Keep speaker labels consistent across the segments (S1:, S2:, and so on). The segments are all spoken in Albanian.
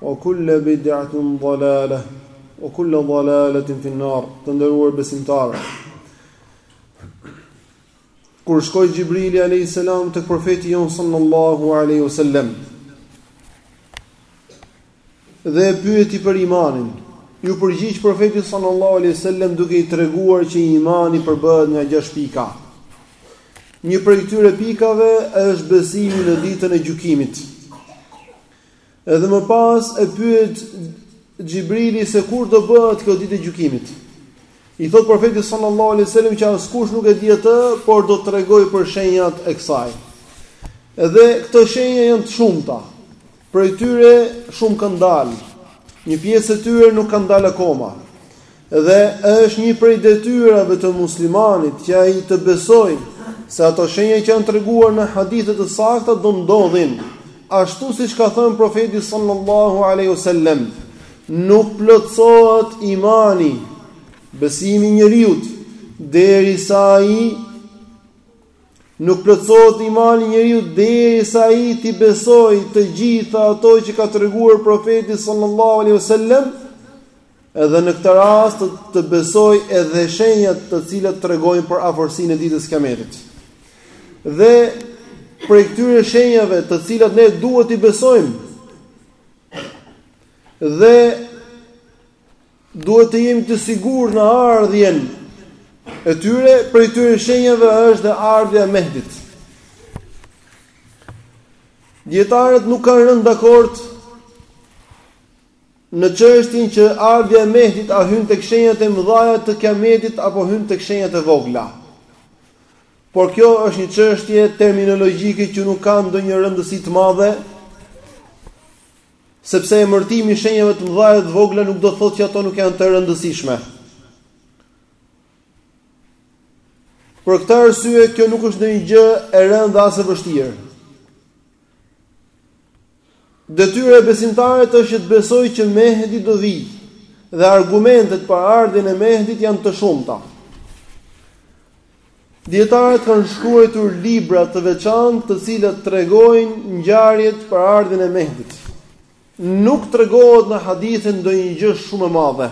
S1: Ue kulle bide'atin dhalale, ue kulle dhalaletin finnar, të nderuar besimtarë. Kur shkoi Xhibrili a.s. tek profeti jonë sallallahu alejhi ue sellem Dhe e pyeti për imanin, iu përgjigj profeti sallallahu alejhi ue sellem duke i treguar që imani përbëhet nga gjashtë pika. Një prej këtyre pikave është besimi në ditën e gjykimit. Edhe më pas e pyet Xhibrili se kur do bëhet kjo ditë e gjykimit. I thotë profeti sallallahu alejhi ue sellem që askush nuk e di atë, por do të tregoj për shenjat e kësaj. Edhe këto shenja janë të shumta. Prej tyre shumë kanë dalë. Një pjesë e tyre nuk kanë dalë akoma. Dhe është një prej detyrave të muslimanit që ai të besojë se ato shenja që janë treguar në hadithe të sakta do ndodhin, ashtu siç ka thënë profeti sallallahu alaihi wasallam, nuk plotësohet imani, besimi i njeriut, derisa ai nuk plotësohet imani i njeriut derisa ai t'i besojë të gjitha ato që ka treguar profeti sallallahu alaihi wasallam, Edhe në këtë rast të besojë edhe shenjat të cilat tregojnë për afërsinë e ditës së Kiametit. Dhe prej këtyre shenjave të cilat ne duhet t'i besojmë. Dhe duhet të jemi të sigurt në ardhjen e tyre, prej këtyre shenjave është dhe ardhja e Mehdit. Dijetarët nuk kanë rënë dakord Në çështjen që ardhja e Mehdit a hyn tek shenjat e mëdhaja të Kiametit apo hyn tek shenjat e vogla. Por kjo është një çështje terminologjike që nuk ka ndonjë rëndësi të madhe, sepse emërtimi i shenjave të mëdhaja e të vogla nuk do të thotë që ato nuk janë të rëndësishme. Për këtë arsye kjo nuk është ndonjë gjë e rëndë dhe as e vështirë. Detyra e besimtarit është që të besojë që Mehdi do vijë, dhe argumentet për ardhjen e Mehdit janë të shumta. Dijetarët kanë shkruar libra të veçantë, të cilët tregojnë ngjarjet për ardhjen e Mehdit. Nuk tregohet në hadithe ndonjë gjë shumë e madhe.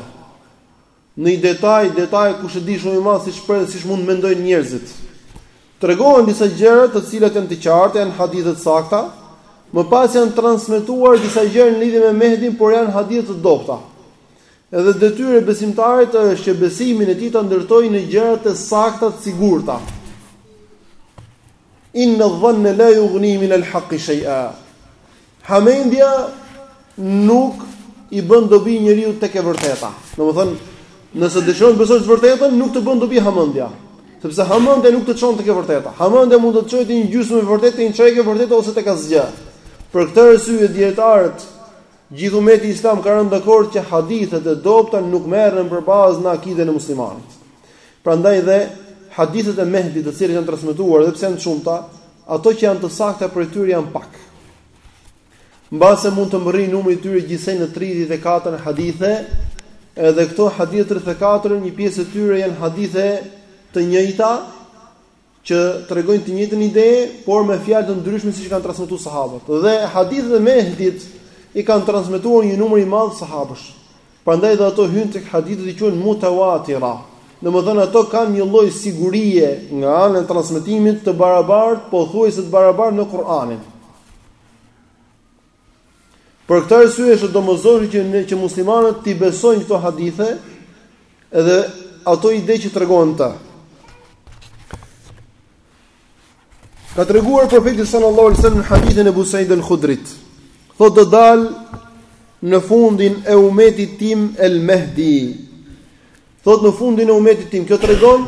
S1: Ndonjë detaj, detaj kushedi shumë i madh siç pret e siç mund të mendojnë njerëzit. Tregohen disa gjëra të cilat janë të qarta, janë hadithe të sakta, më pas janë transmetuar disa gjëra në lidhje me Mehdin, por janë hadithe të dobëta. Edhe detyra e besimtarit është që besimin e tij ta ndërtojë në gjëra të sakta të sigurta. Inna dhanna la yughni min al-haqqi shay'a. Hamendja nuk i bën dobi njeriu tek e vërteta. Domethënë, nëse dëshiron të besosh të vërtetën, nuk të bën dobi hamendja. Sepse hamendja nuk të çon tek e vërteta. Hamendja mund të të çojë te një gjysmë e vërtetë, te një çerek e vërtetë ose tek asgjë. Për këtë arsye dijetarët gjithë umeti islam ka rënë dakord që hadithet e dobta nuk merren për bazë në akiden e muslimanit. Prandaj dhe hadithet e Mehdi të cilët janë transmetuar edhe pse janë të shumta, ato që janë të sakta prej tyre janë pak. Mbase mund të mbërrijë numri i tyre gjithsej në 34 hadithe, edhe këto hadithe 34, një pjesë e tyre janë hadithe të njëjta, që tregojnë të njëjtën ide, por me fjalë të ndryshme siç kanë transmetuar sahabët. Dhe hadithet e Mehdit i kanë transmetuar një numër i madh sahabësh. Prandaj dhe ato hyjnë tek hadithet që quhen mutawatira. Domethënë ato kanë një lloj sigurie nga ana e transmetimit të barabartë, pothuajse të barabartë me Kur'anin. Për këtë arsye është e domosdoshme që ne që muslimanët t'i besojnë këto hadithe dhe ato ide që tregojnë ato. Ka treguar profeti sallallahu alajhi wasallam në hadithin e Ebu Said al-Khudrit. Thotë do dalë në fundin e umetit tim el-Mehdi. Thotë në fundin e umetit tim, kjo tregon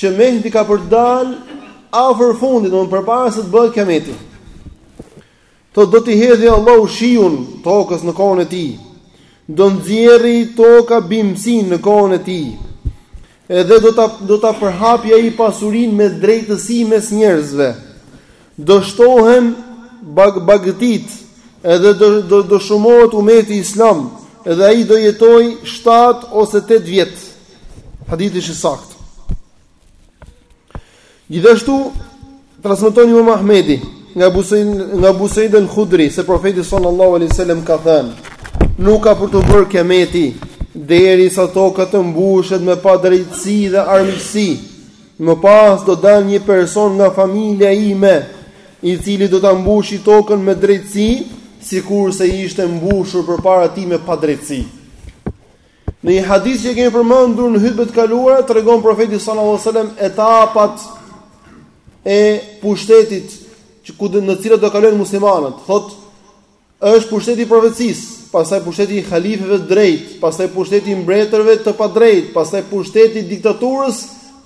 S1: që Mehdi ka për të dalë afër fundit, domthonë përpara se të bëhet kiameti. Thotë do t'i hedhë Allahu shiun tokës në kohën e tij. Do nxjerrë toka bimësinë në kohën e tij. Edhe do ta do ta përhapi ai pasurinë me drejtësi mes njerëzve. Do shtohen bag bagëtitë edhe do do do shumohet umeti islam edhe ai do jetojë 7 ose 8 vjet. Hadithi është i saktë. Gjithashtu transmeton Imam Ahmedi nga Abu Sa'id nga Abu Sa'id al-Khudri se profeti sallallahu alaihi wasallam ka thënë: Nuk ka për t'u bërë kiameti derisa toka të mbushet me padrejtësi dhe armiqësi. Më pas do dalë një person nga familja ime, i cili do ta mbushë tokën me drejtësi, sikurse ishte mbushur përpara tij me padrejtësi. Në një hadith që kemi përmendur në hutbet e kaluara tregon profeti sallallahu alajhi wasallam etapat e pushtetit që ku në të cilat do kalojnë muslimanët, thotë Është pushteti i profecisë, pastaj pushteti i halifeve të drejtë, pastaj pushteti i mbretërve të padrejtë, pastaj pushteti i diktaturës,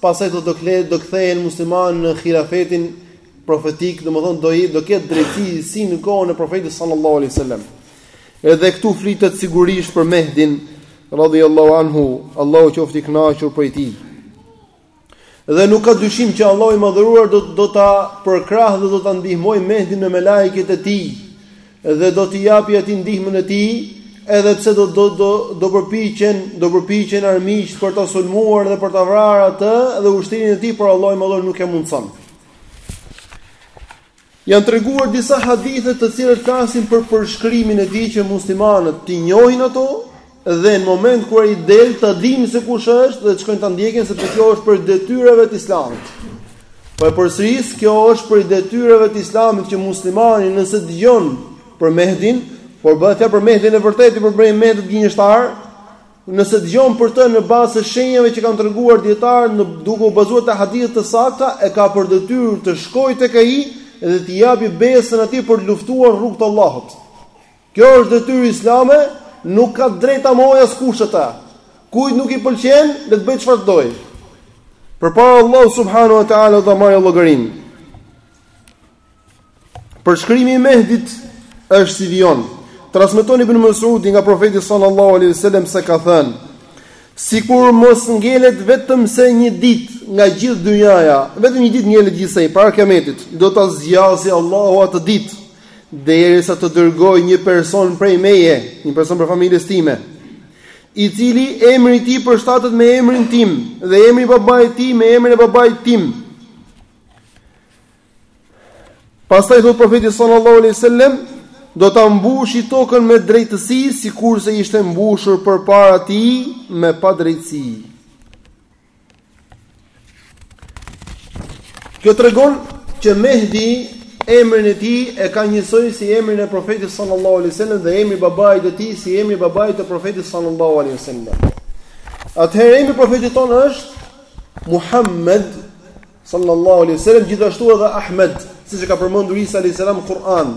S1: pastaj do të kthehet do kthehen muslimanët në hilafetin profetik, domethënë do do ketë drejtësi si në kohën e profetit sallallahu alaihi wasallam. Edhe këtu flitet sigurisht për Mehdin radhiyallahu anhu, Allahu qoftë i kënaqur prej tij. Dhe nuk ka dyshim që Allahu i Madhëruar do ta përkrah dhe do ta ndihmojë Mehdin me melajket e tij dhe do t'i japi atij ndihmën e tij, edhe pse do do do do përpiqen, do përpiqen armiqtë për ta sulmuar dhe për ta vrarë atë dhe ushtrin e tij, por Allahu i Madhëruar nuk ua mundëson. Janë treguar disa hadithe të cilat flasin për përshkrimin e tij që muslimanët t'i njohin ato dhe në moment kur ai del ta dinë se kush është dhe të shkojnë ta ndjekin sepse kjo është prej detyrave të Islamit. Po e përsëris, kjo është prej detyrave të Islamit që muslimani nëse dëgjon për Mehdin, por bëhet fjalë për Mehdin e vërtetë, jo për Mehdin gënjeshtar, Nëse dëgjon për të në bazë të shenjave që kanë treguar dijetarët duke u bazuar te hadithe të sakta, e ka për detyrë të shkojë tek ai dhe t'i japë besën atij për të luftuar rrugë të Allahut. Kjo është detyrë islame, nuk ka të drejtë ta mohojë askush atë. Kujt nuk i pëlqen, le të bëjë çfarë të dojë. Përpara Allahu subhanahu wa taala do ta marrë llogarinë. Përshkrimi i Mehdit është si vijon. Transmeton Ibn Mesudi nga profeti sallallahu alaihi wasallam se ka thënë: Sikur mos ngelet vetëm se një ditë nga gjithë dynjaja, vetëm një ditë ngelet gjithsej para Kiametit, do ta zgjasë Allahu atë ditë derisa të dërgojë një person prej meje, një person prej familjes time, i cili emri i tij përshtatet me emrin tim dhe emri i babait të tij me emrin e babait tim. Pastaj thotë profeti sallallahu alaihi wasallam do ta mbushi tokën me drejtësi sikurse ishte mbushur përpara tij me padrejtësi. Kjo tregon që Mehdi emrin e tij e ka njësoj si emrin e profetit sallallahu alaihi wasallam dhe emri i babait të tij si emri i babait të profetit sallallahu alaihi wasallam. Atëherë emri i profetit tonë është Muhammed Sallallahu alaihi wasallam gjithashtu edhe Ahmed, siç e ka përmendur Isa alaihi salam në Kur'an.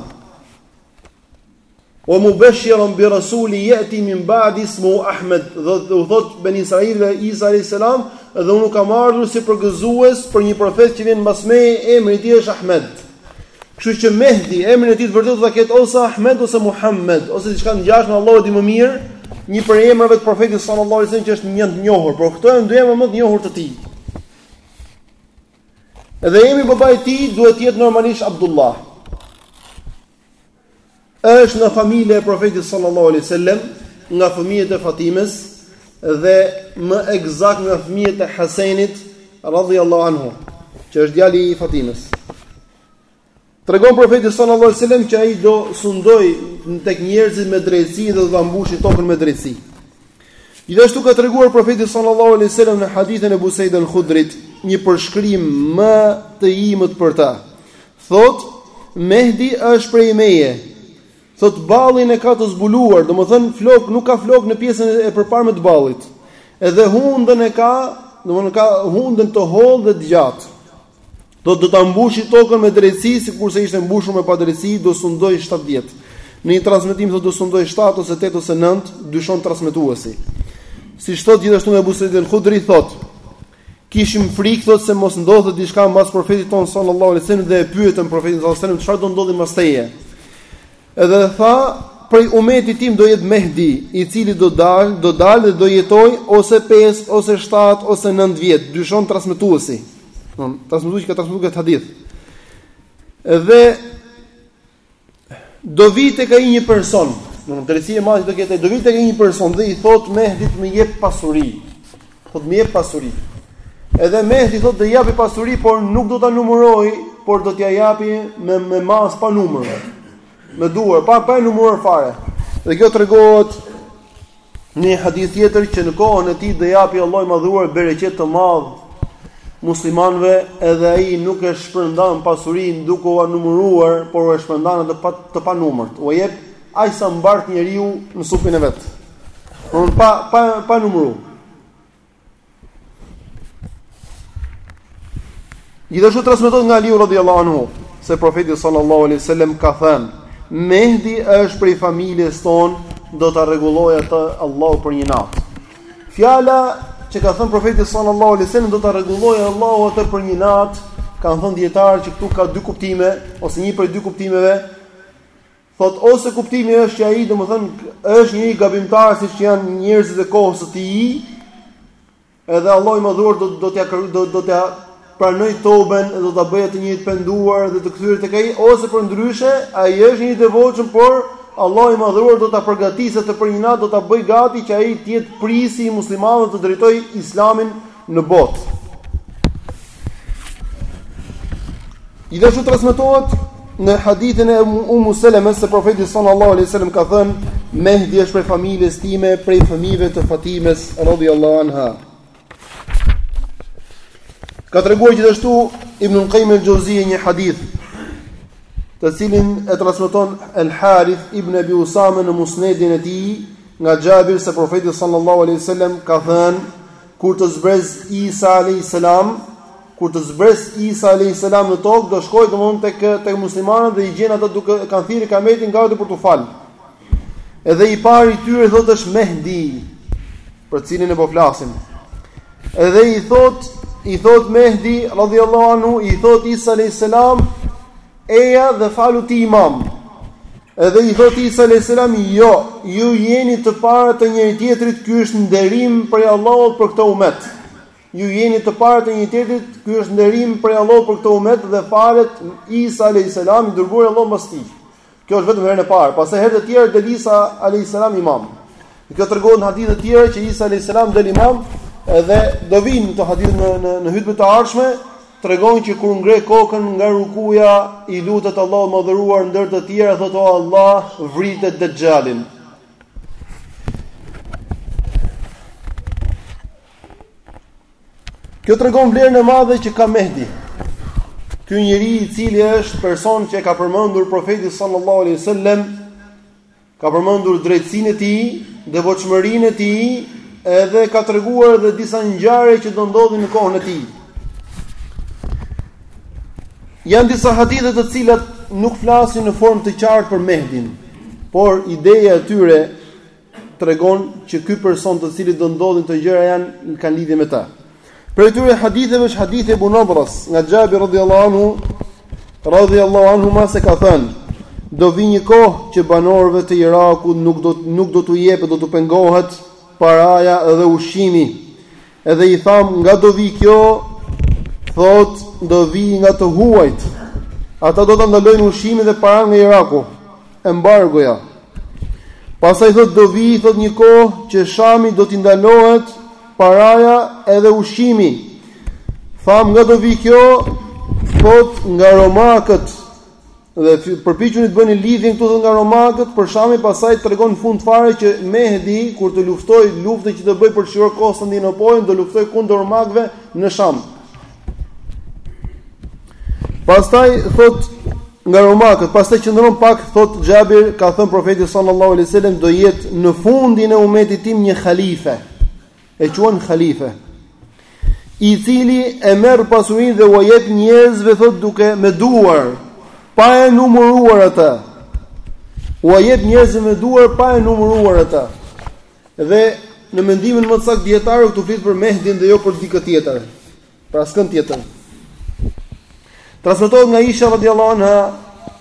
S1: Wa mubashiran bi rasuli yati min ba'di ismuhu Ahmed, u thotë beni Israilve Isa alaihi salam, dhe unë kam ardhur si përgëzues për një profet që vjen mbas meje, emri i tij është Ahmed. Kështu që Mehdi, emrin e tij të vërtetë do ta ketë ose Ahmed ose Muhammed, ose diçka ngjashme, Allahu di më mirë, një prej emrave të profetit sallallahu alaihi wasallam që janë të njohur, por këto janë dy emra më të njohur të tij. Edhe emri i babait të tij duhet të jetë normalisht Abdullah. Është nga familja e Profetit sallallahu alaihi wasallam, nga fëmijët e Fatimes dhe më ekzakt nga fëmijët e Hasenit radhiyallahu anhu, që është djali i Fatimes. Tregon profeti sallallahu alajhi wasallam që ai do sundojë tek njerëzit me drejtësi dhe do ta mbushë tokën me drejtësi. Gjithashtu ka treguar profeti sallallahu alajhi wasallam në hadithin e Ebu Said al-Khudrit një përshkrim më të imët për ta. Thot Mehdi është prej meje. Thot ballin e ka të zbuluar, domethënë flok nuk ka flokë në pjesën e përparme të ballit. Edhe hundën e ka, domethënë ka hundën të hollë dhe të gjatë. Do do ta mbushi tokën me drejtësi sikurse ishte mbushur me padrejtësi, do sundojë 7 vjet. Në një transmetim thotë do sundojë 7 ose 8 ose 9, dyshon transmetuesi. Siç thotë gjithashtu nga Abu Sa'id al-Khudri thot: Kishim frikë thot se mos ndodhte diçka mbas profetit tonë sallallahu alaihi wasallam dhe e pyetëm profetin sallallahu alaihi wasallam çfarë do ndodhi mbas teje. Dhe tha, prej umetit tim do jetë Mehdi, i cili do dalë, do dalë dhe do jetojë ose pesë, ose shtatë, ose nëntë vjet, dyshon transmetuesi. Transmetuesi që ka transmetuar këtë hadith. Dhe do vi tek ai një person, do të drejtësi e madhe do ketë, do vi tek ai një person dhe i thotë Mehdit më jep pasuri. Thotë më jep pasuri. Edhe Mehdi thotë do japi pasuri, por nuk do ta numërojë, por do t'ia japi me me mas pa numër. Me duar, pa pa numëruar fare. Dhe kjo tregohet në një hadith tjetër që në kohën e tij do japi Allahu i madhuar bereqet të madh muslimanëve, edhe ai nuk e shpërndan pasurinë duke ua numëruar, por ua shpërndan atë pa të panumërt. Ua jep Aq sa mbart njeriu në supin e vet. Por pa pa pa numëru. Gjithashtu transmetohet nga Aliu radhiyallahu anhu se profeti sallallahu alaihi wasallam ka thënë: "Mehdi është prej familjes tonë, do ta rregullojë atë Allahu për një natë." Fjala që ka thënë profeti sallallahu alaihi wasallam do ta rregullojë Allahu atë për një natë, kanë thënë dijetarët që këtu ka dy kuptime ose një prej dy kuptimeve, Thot ose kuptimi është që ai domethënë është një gabimtar siç janë njerëzit e kohës së tij. Edhe Allahu i Madhuar do do t'ia do do t'ia pranojë toben dhe do ta bëjë atë një të penduar dhe të kthyer tek ai ose përndryshe ai është një i devotshëm por Allahu i Madhuar do ta përgatisë atë për një natë do ta bëj gati që ai të jetë prijësi i muslimanëve të drejtojë islamin në botë. Gjithashtu transmetohet në hadithin e Umu Selemes se profeti sallallahu alaihi wasallam ka thënë Mehdi është prej familjes time, prej fëmijëve të Fatimes radhiyallahu anha. Ka treguar gjithashtu Ibn Qayyim al-Jawziyya një hadith të cilin e transmeton El Harith ibn Abi Usama në Musnedin e tij nga Jabir se profeti sallallahu alaihi wasallam ka thënë Kur të zbres Isa alejhi selam, kur të zbres Isa alejhi selam në tokë, do shkojë domthon tek tek muslimanët dhe i gjen ata duke kanë thirrë ikametin gati për t'u fal. Edhe i pari i tyre thotë është Mehdi, për cilin e po flasim. Edhe i thotë i thot Mehdi radhiyallahu anhu i thot Isa alayhis salam Eja dhe falu ti imam. Edhe i thotë Isa alayhis salam, "Jo, ju jeni të parët e njëri-tjetrit, ky është nderim prej Allahut për këtë umet. Ju jeni të parët e njëri-tjetrit, ky është nderim prej Allahut për këtë umet dhe falet Isa alayhis salam i dërguar i Allahut mbas tij." Kjo është vetëm herën e parë, pastaj herë të tjera del Isa alayhis salam imam. Dhe kjo tregohet në hadithe të tjera që Isa alayhis salam del imam, edhe do vijnë këto hadithe në në hutbën e ardhshme. tregon që kur ngre kokën nga rukuja i lutet Allahut të madhëruar ndër të tjera thotë o Allah vrite Dexhalin Kjo tregon vlerën e madhe që ka Mehdi Ky njeri i cili është person që e ka përmendur profeti sallallahu alaihi wasallam Ka përmendur drejtësinë e tij, devotshmërinë e tij, edhe ka treguar edhe disa ngjarje që do ndodhin në kohën e tij. Janë disa hadithe të cilat nuk flasin në formë të qartë për Mehdin, por ideja e tyre tregon që ky person të cilit do ndodhin këto gjëra janë kanë lidhje me të. Prej këtyre haditheve është hadithi i Ibn Abbas, nga Xhabir radhiyallahu anhu, radhiyallahu anhuma se ka thënë, do vi një kohë që banorëve të Irakut nuk do nuk do t'u jepet, do t'u pengohet paraja dhe ushqimi. Edhe i tham, nga do vi kjo? Thot, do vi nga të huajt. Ata do ta ndalojnë ushqimin dhe para nga Iraku, embargoja. Pastaj thot do vi, thot një kohë që Shamit do t'i ndalohet paraja edhe ushqimi. Tham nga do vi kjo, thot nga romakët. Dhe përpiquni të bëni lidhjen këtu thot nga romakët, për Shamin pastaj tregon në fund fare që Mehdi kur të luftoj luftën që do bëj për të çliru Konstandinopojën, do luftoj kundër romakëve në Sham. Pastaj thot nga romakët, pastaj qëndron pak, thot Xhabir, ka thënë profeti sallallahu alaihi wasallam do jetë në fundin e umetit tim një halife. E quan halife. I cili e merr pasurinë dhe ua jep njerëzve thot duke me duar, pa e numëruar atë. Ua jep njerëzve me duar pa e numëruar atë. Dhe në mendimin më të saktë të dijetarëve këtu flet për Mehdin dhe jo për dikë tjetër. Për askën tjetër. Transmetohet nga Aisha radiallahu anha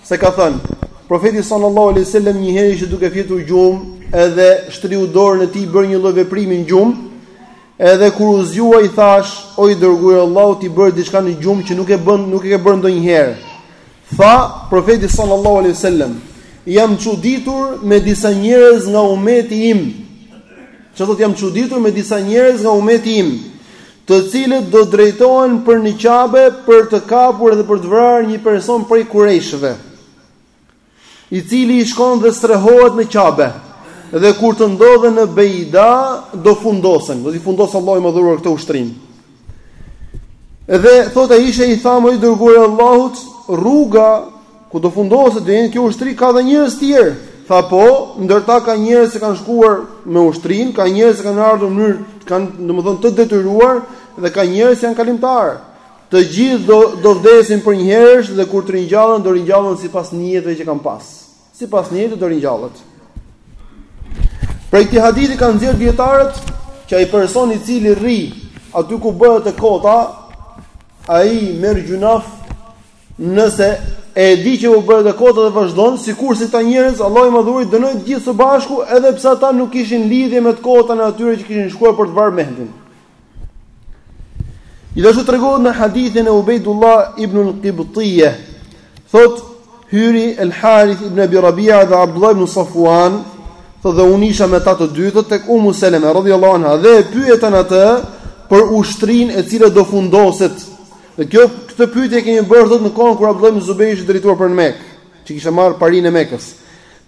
S1: se ka thënë, profeti sallallahu alaihi wasallam një herë ishte duke fjetur gjumë edhe shtriu dorën e tij bëri një lloj veprimi në gjumë, edhe kur u zgjua i thashë, o i dërguar i Allahut, ti bëre diçka në gjumë që nuk e bën, nuk e ke bërë ndonjëherë. Tha profeti sallallahu alaihi wasallam, jam çuditur me disa njerëz nga umeti im. Çfarë do të thotë jam çuditur me disa njerëz nga umeti im? të cilët do drejtohen për në Qabe për të kapur dhe për të vrarë një person prej kurejshëve, i cili i shkon dhe strehohet në Qabe, dhe kur të ndodhen në Bejda, do fundosen, do t'i fundosë Allahu i Madhëruar këtë ushtri. Dhe, thotë Aishe, i thamë o i dërguar i Allahut, rruga Ku do fundoset, ku do jenë kjo ushtri ka dhe njerëz tjerë, tha po, ndër ta ka njerëz që kanë shkuar me ushtrinë, ka njerëz që kanë ardhur në mënyrë, kanë domethënë të detyruar dhe ka njerëz që janë kalimtarë. Të gjithë do do vdesin përnjëherësh dhe kur të ringjallen do ringjallen sipas nijeteve që kanë pas. Sipas nijeteve do ringjallet. Prej këtij hadithi kanë nxjerr dietarët që ai person i cili rri aty ku bëhet e kota, ai merr gjynah Nëse e di që po bëhet e kota dhe vazhdon, sikurse këta njerëz, Allahu i Madhëruar i dënoi të gjithë së bashku, edhe pse ata nuk kishin lidhje me të kotën e atyre që kishin shkuar për të vrarë Mehdin. Gjithashtu tregohet në hadithin e Ubejdullah ibn al-Qibtije, thotë, hyri El Harith ibn Abi Rabia dhe Abdullah ibn Safuan, thotë dhe unë isha me ta të dy, thotë tek Umu Seleme, radhiyallahu anha, dhe e pyetën atë për ushtrinë e cila do fundoset, Dhe kjo këtë pyetje e kemi bërë thotë në kohën kur Abdullah ibn Zubejri ishte drejtuar për në Mekë, që kishte marrë parinë e Mekës.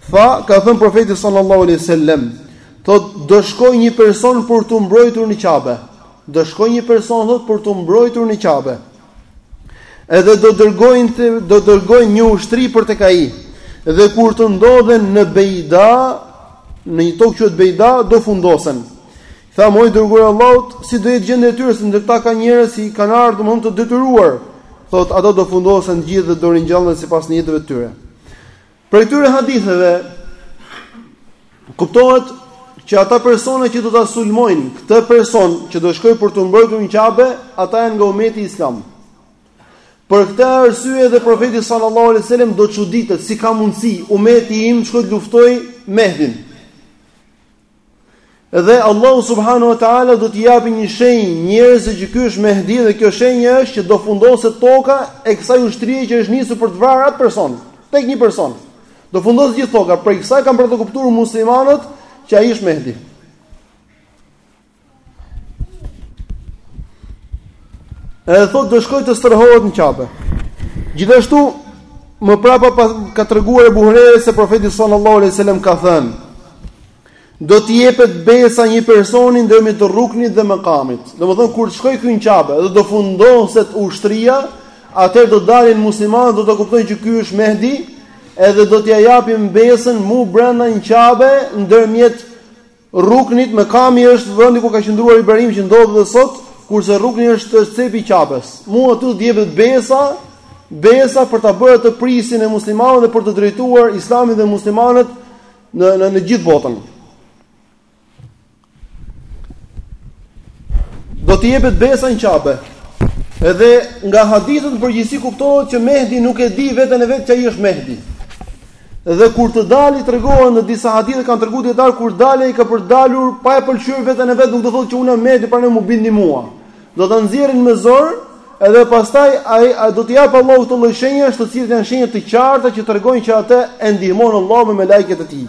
S1: Tha, ka thënë profeti sallallahu alaihi wasallam, thotë do shkoj një person për t'u mbrojtur në Qabe. Do shkojë një person thotë për t'u mbrojtur në Qabe. Edhe do dërgojnë të, do dërgojnë një ushtri për tek ai. Dhe kur të ndodhen në Bejda, në një tokë quhet Bejda, do fundosen. Thamë, O i Dërguari i Allahut, si do jetë gjendja e tyre, se ndër ta ka njerëz që kanë ardhur, domthonë, të detyruar? Thotë, Ata do fundosen të gjithë dhe do ringjallen sipas nijeteve të tyre. Prej këtyre haditheve kuptohet që ata persona që do ta sulmojnë këtë person që do shkojë për t'u mbrojtur në Qabe, ata janë nga ummeti islam. Për këtë arsye edhe profeti sallallahu alejhi ue sellem do çuditet si ka mundësi ummeti im të shkojë të luftojë Mehdin. Dhe Allahu subhanahu wa taala do t'i japë një shenjë njerëzve që ky është Mehdi dhe kjo shenjë është që do fundoset toka e kësaj ushtrie që është nisur për të vrarë atë person, tek një person. Do fundoset gjithë toka, prej kësaj kanë për të kuptuar muslimanët që ai është Mehdi. Edhe thot do shkojë të strehohet në Qabe. Gjithashtu më prapa pas, ka treguar e Buhariu se profeti sallallahu alejhi ve sellem ka thënë: Do të jepet besa një personi ndërmjet të rruknit dhe mekamit. Domethënë kur të shkojë ky në Qabe dhe do fundoset ushtria, atëherë do dalin muslimanët do ta kuptojnë që ky është Mehdi, edhe do t'ia japim besën mu brenda në Qabe ndërmjet Rruknit Mekami është vendi ku ka qëndruar Ibrahimi që ndodhet edhe sot, kurse Rrukni është është cepi i Qabes. Mu aty do të jepet besa, besa për ta bërë atë prisin e muslimanëve dhe për të drejtuar Islamin dhe muslimanët në në në gjithë botën. Do të jepet besa në Qabe. Edhe nga hadithet në përgjithësi kuptohet që Mehdi nuk e di veten e vet që ai është Mehdi. Dhe kur të dalë tregohen në disa hadithe kanë treguar dijetarët kur dalë ai ka për dalur pa e pëlqyer veten e vet nuk do thotë që unë jam Mehdi pranomë bindmu mua. Do ta nxjerrin me zor edhe pastaj ai a do t'i japë Allahu këto lloj shenjash të cilët janë shenja të qarta që tregojnë që atë e ndihmon Allahu me melaiket e tij.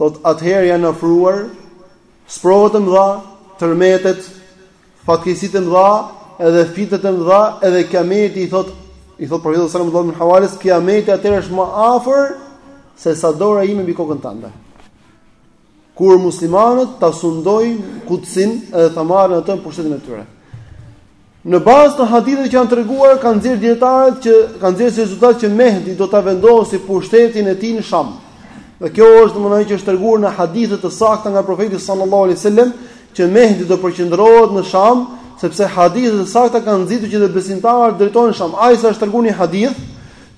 S1: Thotë, atëherë janë afruar sprovat e mëdha, tërmetet, fatkeqësitë e mëdha, edhe fitnet e mëdha, edhe kiameti i thotë, i thotë profeti sallallahu alajhi wasallam Abdullah ibn Hawales, kiameti atëherë është më afër se sa dora ime mbi kokën tënde. Kur muslimanët ta sundojnë Kudsin edhe ta marrin atë në pushtetin e tyre. Në bazë të haditheve që janë treguar kanë nxjerrë dijetarët kanë nxjerrë si rezultat që Mehdi do ta vendosë pushtetin e tij në Sham. Dhe kjo është domethënë që është treguar në hadithe të sakta nga profeti sallallahu alaihi wasallam që Mehdi do përqendrohet në Sham, sepse hadithe të sakta kanë nxitur që besimtarët të drejtohen në Sham. Aq sa është treguar një hadith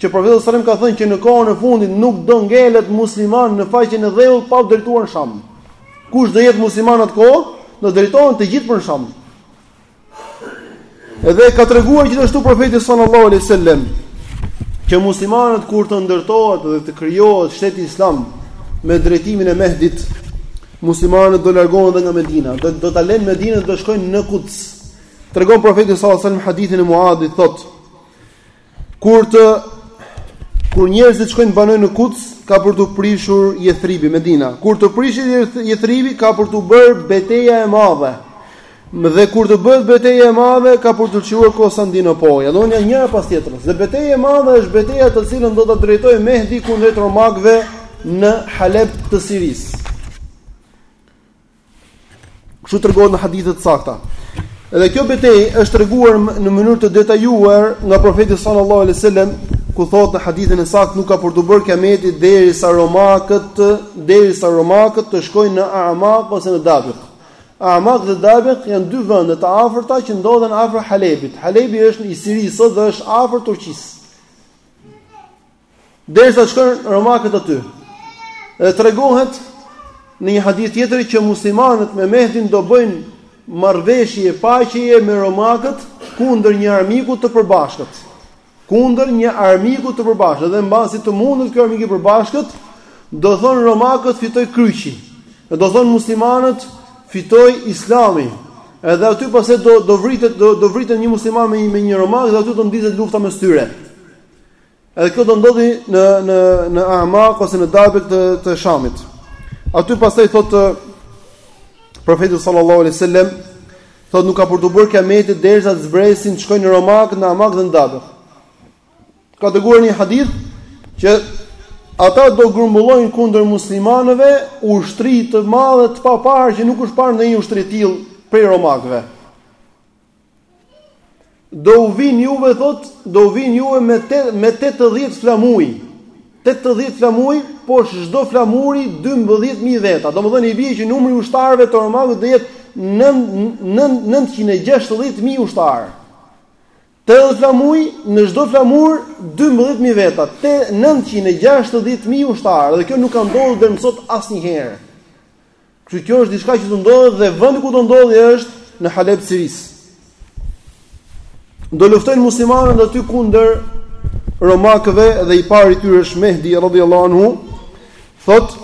S1: që profeti sallallahu alaihi wasallam ka thënë që në kohën e fundit nuk do ngelet musliman në faqen e dheut pa u drejtuar në Sham. Kush do jetë musliman atë kohë, do drejtohen të gjithë për në Sham. Edhe ka treguar gjithashtu profeti sallallahu alaihi wasallam që muslimanët kur të ndërtohet dhe të krijohet shteti islam me drejtimin e Mehdit, muslimanët do largohen dhe nga Medina, do do ta lënë Medinën dhe do shkojnë në Kuds. Tregon profeti sallallahu alaihi wasallam hadithin e Muadhit thotë: Kur të kur njerëzit shkojnë të banojnë në Kuds, ka për t'u prishur Jethribi Medina. Kur të prishet Jethribi ka për t'u bërë beteja e madhe. Dhe kur të bëhet beteja e madhe ka për t'u çliruar Konstantinopoja. Do jenë njëra pas tjetrës. Dhe beteja e madhe është beteja të cilën do ta drejtojë Mehdi kundrejt romakëve në Halep të Sirisë. Kështu tregohet në hadithe të sakta. Dhe kjo betejë është treguar në mënyrë të detajuar nga profeti sallallahu alaihi wasallam, ku thotë në hadithin e saktë nuk ka për t'u bërë kiameti derisa romakët, derisa romakët të shkojnë në Amaq ose në Dabiq. Amaq dhe Dabiq janë dy vende të afërta që ndodhen afër Halebit. Halebi është në Siri sot dhe është afër Turqisë. Derisa shkojnë romakët aty. Dhe tregohet në një hadith tjetër që muslimanët me Mehdin do bëjnë marrëveshje paqeje me romakët kundër një armiku të përbashkët. Kundër një armiku të përbashkët dhe mbasi të mundet ky armik i përbashkët, do thonë romakët fitoi kryqi. Dhe do thonë muslimanët fitoi Islami. Edhe aty pastaj do do vritet do do vritet një musliman me një me një romak dhe aty do ndizet lufta mes tyre. Edhe kjo do ndodhi në në në Amaq ose në Dabiq të, të Shamit. Aty pastaj thotë Profeti sallallahu alaihi wasallam, thotë nuk ka për t'u bërë kiameti derisa të zbresin të shkojnë romakët, në Amaq dhe në Dabiq. Ka treguar një hadith që ata do grumbullojnë kundër muslimanëve ushtri të madhe të paparë që nuk është parë ndonjë ushtri e tillë prej romakëve. Do u vin juve thotë, do u vin juve me te, me 80 flamuj. 80 flamuj, poshtë çdo flamuri 12000 veta. Domethënë i bie që numri i ushtarëve të romakëve do jetë 960000 ushtarë. 80 flamuj, në çdo flamur 12000 veta, 960000 ushtarë dhe kjo nuk ka ndodhur deri më sot asnjëherë. Kështu kjo është diçka që do ndodhë dhe vendi ku do ndodhi është në Haleb të Sirisë. Do luftojnë muslimanët aty kundër romakëve dhe i pari i tyre është Mehdi radhiyallahu anhu. Thotë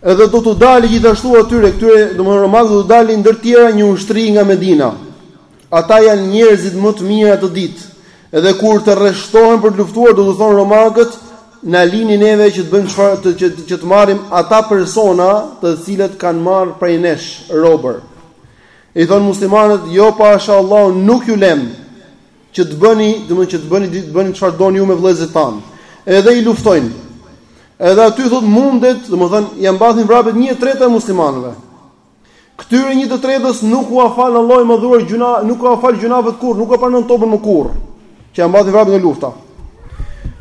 S1: Edhe do t'u dalë gjithashtu atyre këtyre, domethënë romakëve do t'u dali ndër tjera një ushtri nga Medina. Ata janë njerëzit më të mirë atë ditë, dhe kur të rreshtohen për të luftuar do t'u thonë romakët, Na lini neve që të bëjmë çfarë të që, që të marrim ata persona të cilët kanë marrë prej nesh robër. I thonë muslimanët, jo pasha Allahun nuk ju lem që të bëni, domethënë që të bëni të bëni çfarë doni ju me vëllezërit tanë. Edhe i luftojnë. Edhe aty thotë mundet, domethënë ia mbathin vrapit 1/3 e muslimanëve. Këtyre një të tretës nuk ua fal Allahu i madhëruar gjyna, nuk ua fal gjynahet kurrë, nuk ua pranon tobën më kurrë. Që ia mbathin vrapit nga lufta.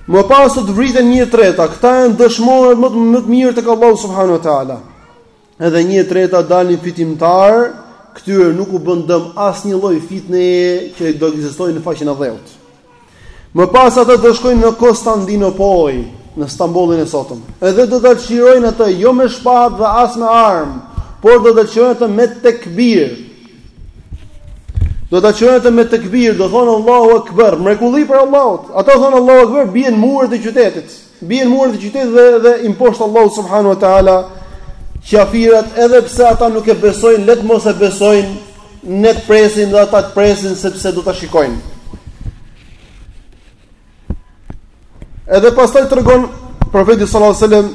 S1: Më pas do të vriten një e treta, këta janë dëshmorët më të më të mirë tek Allahu subhanahu wa taala. Edhe një e treta dalin fitimtarë, këtyre nuk u bën dëm asnjë lloj fitneje që do ekzistojë në faqen e dheut. Më pas ata do shkojnë në Konstandinopojë, në Stambollin e sotëm. Edhe do ta çlirojnë atë jo me shpatë dhe as me armë, por do ta çlirojnë atë me tekbir. Do ta çlirojnë atë me tekbir, do thonë Allahu Akbar, mrekulli prej Allahut. Ata thonë Allahu Akbar, bien muret e qytetit. Bien muret e qytetit dhe dhe i mposht Allahu subhanahu wa taala qafirat edhe pse ata nuk e besojnë, le të mos e besojnë, ne të presim dhe ata të presin sepse do ta shikojnë. Edhe pastaj tregon profeti sallallahu alajhi wasallam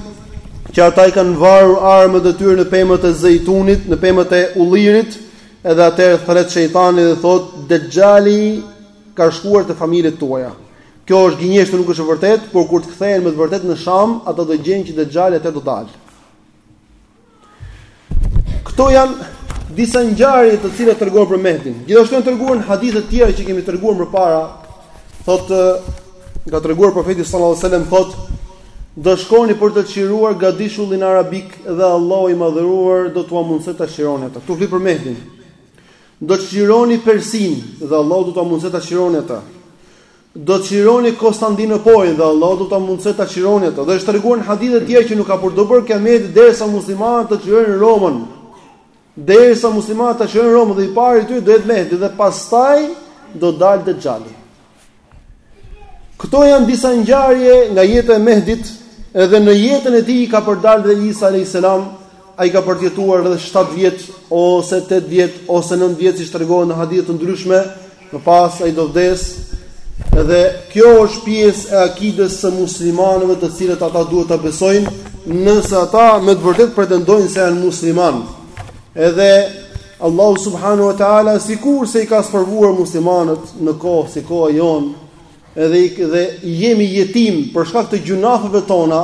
S1: që ata i kanë varur armët e tyre në pemët e zejtunit, në pemët e ullirit, edhe atëherë thret shejtani dhe thotë Dexhali ka shkuar te familjet tuaja. Kjo është gënjeshtër nuk është e vërtetë, por kur të kthehen me të vërtetë në Sham, ata do gjejnë që Dexhali atëherë do dalë. Këto janë disa ngjarje të cilat tregojnë për Mehdin. Gjithashtu janë treguar në hadithe të tjera që kemi treguar më parë, thotë ka treguar profeti sallallahu alajhi wasallam thotë do shkoni për të çliruar gadishullin arabik dhe Allahu i madhëruar do t'ua mundësojë ta çlironi atë. Ktu flet për Mehdin. Do të çlironi Persinë dhe Allahu do t'ua mundësojë ta çlironi atë. Do të çlironi Konstandinopojën dhe Allahu do ta mundësojë ta çlironi atë. Dhe është treguar në hadithe të tjera që nuk ka për të bërë kiameti derisa muslimanët të çlirojnë Romën. Derisa muslimanët të çlirojnë Romën dhe i pari i tyre do jetë Mehdi dhe pastaj do dalë Dexhali. Këto janë disa ngjarje nga jeta e Mehdit, edhe në jetën e tij ka për dalë dhe Isa alayhis salam ai ka për t'jetuar rreth shtatë vjet ose tetë vjet ose nëntë vjet siç tregohen në hadithe të ndryshme, më pas ai do vdes. Dhe kjo është pjesë e akidës së muslimanëve, të cilat ata duhet ta besojnë, nëse ata me të vërtetë pretendojnë se janë muslimanë. Edhe Allahu subhanahu wa taala sikurse i ka sprovuar muslimanët në kohë si koha jonë, Edhe i dhe i jemi jetim për shkak të gjunafeve tona,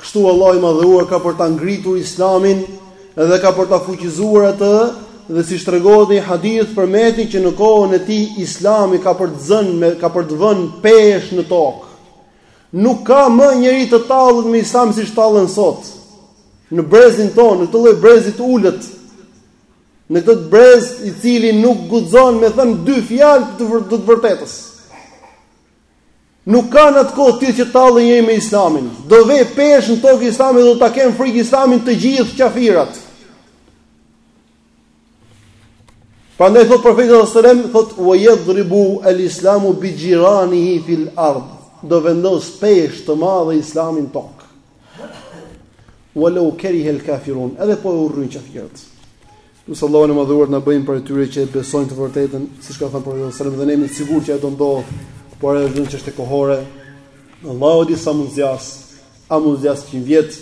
S1: kështu Allahu i madhëruar ka për ta ngritur Islamin dhe ka për ta fuqizuar atë, dhe siç tregohet në një hadith për Mehdin që në kohën e tij Islami ka për të zënë me ka për të vënë peshë në tokë. Nuk ka më njeri të tallet me Islam siç tallen sot. Në brezin tonë, në këtë lloj brezi të ulët. Në këtë brez i cili nuk guxon me thënë dy fjalë të së vërtetës. Nuk ka në atë kohë ti që tallë një me islamin. Do vejë peshë në tokë islami dhe do ta kenë frikë islamin të gjithë qafirat. Prandaj thotë profeti alejhi selam, thotë, ue jadribu el islamu bi xhiranihi fil ard, do vendosë peshë të madhe islami n'tokë. Walau kariha al-kafirun, edhe po e urrejnë qafirat. Lus Allahun e Madhëruar të na bëjë prej atyre që besojnë të vërtetën, siç ka thënë profeti sallallahu alaihi wasallam, dhe ne jemi të sigurt që do ndodhë, por është vetëm çështje kohe. Allahu di sa mund zgjas, a mund zgjas 100 vjet,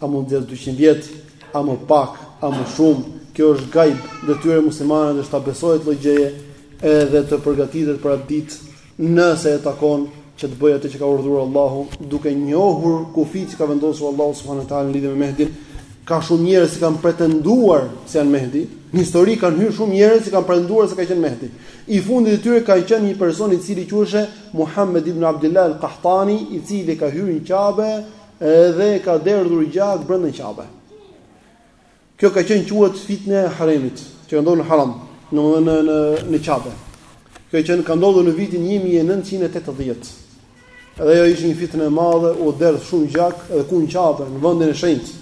S1: a mund zgjas 200 vjet, a më pak, a më shumë, kjo është gajb, detyra e muslimanit është ta besojë këtë gjë edhe të përgatitet për atë ditë Nëse e takon që të bëjë atë që ka urdhëruar Allahu, duke njohur kufijtë që ka vendosur Allahu subhanahu wa taala në lidhje me Mehdin, ka shumë njerëz që kanë pretenduar se janë Mehdi, në histori kanë hyrë shumë njerëz që kanë pretenduar se ka qenë Mehdi. I fundit i tyre ka qenë një person i cili quhej Muhammed ibn Abdullah al-Qahtani, i cili ka hyrë në Qabe dhe ka derdhur gjak brenda në Qabe. Kjo ka qenë quhet fitne e haremit, që ka ndodhur në Haram, domethënë në në në Qabe. Kjo që ka ndodhur në vitin 1980. Edhe ajo ishte një fitnë e madhe, u derdh shumë gjak edhe ku në Qabe, në vendin e shenjtë.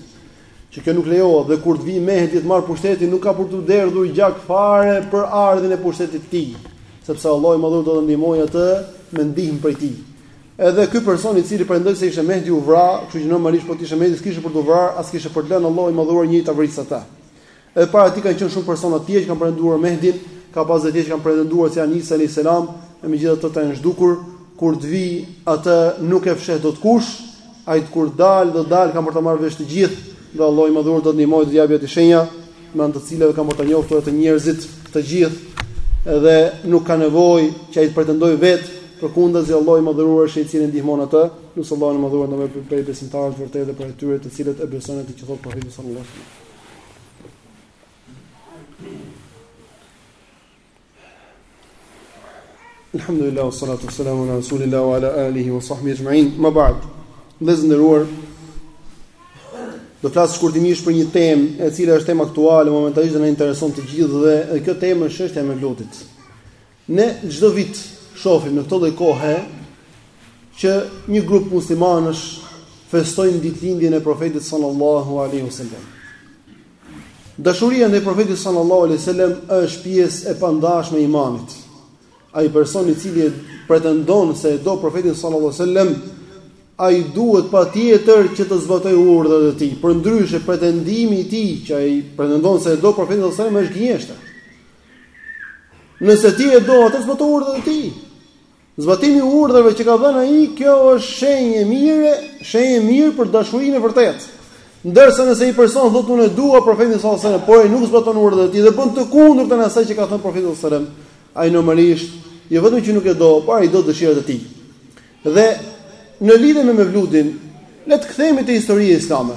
S1: Që kjo nuk lejohet dhe kur të vijë Mehdi të marr pushtetin, nuk ka për t'u derdhur gjak fare për ardhjen e pushtetit të tij, sepse Allahu i Madhëruar do ta ndihmojë atë me ndihmë prej tij. Edhe ky person i cili pretendoi se ishte Mehdi u vra, kështu që normalisht po të ishte Mehdi s'kishte për t'u vrarë, as kishte për ta lënë Allahu i Madhëruar njeri ta vriste atë. Edhe para tij kanë qenë shumë persona të tjerë që kanë pretenduar Mehdin, ka pas edhe të tjerë që kanë pretenduar se janë Isa alayhis salam, e megjithatë ata janë zhdukur, kur të vijë atë nuk e fsheh dot kush, ai kur të dalë do dalë kanë për ta marrë vesh të gjithë dhe Allahu i Madhëruar do ta ndihmojë dhe do t'i japë atij shenja. me anë të cilave kanë për ta njohur atë njerëzit të gjithë, edhe nuk ka nevojë që ai të pretendojë vetë, përkundrazi Allahu i Madhëruar është ai i cili ndihmon atë, lus Allahun e Madhëruar të na bëjë prej besimtarëve të vërtetë dhe prej atyre të cilët e besojnë atë që thotë profeti sallallahu alajhi wasallam. Alhamdulillah, salatu, salamu, ala rasulillah, wa ala alihi, wa sahbihi exhmain, ama ba'd, vëllezër të nderuar, do flas shkurtimisht për një temë, e cila është temë aktuale, momentalisht dhe na intereson të gjithë, edhe kjo temë është çështja e mevludit. Ne çdo vit shofim në këtë lloj kohe, që një grup muslimanësh festojnë ditëlindjen e profetit sallallahu alaihi wasallam. Dashuria ndaj Profetit sallallahu alejhi ue sellem është pjesë e pandashme e imanit. Ai person i cili pretendon se e do Profetin sallallahu alejhi ue sellem, ai duhet patjetër që të zbatojë urdhrat e tij. Përndryshe pretendimi i tij që ai pretendon se e do Profetin sallallahu alejhi ue sellem është gënjeshtër. Nëse ti e do atë, zbato urdhrat e tij. Zbatimi i urdhërve që ka dhënë ai, kjo është shenjë e mirë, shenjë e mirë për dashurinë e vërtetë. Ndërsa nëse një person thotë unë e dua profetin sallallahu alajhi wasallam, por ai nuk zbaton urdhrat e tij dhe bën të kundërtën e asaj që ka thënë profeti sallallahu alajhi wasallam, ai normalisht jo vetëm që nuk e do, por ai do dëshirat e tij. Dhe në lidhje me Mevludin, le të kthehemi te historia islame.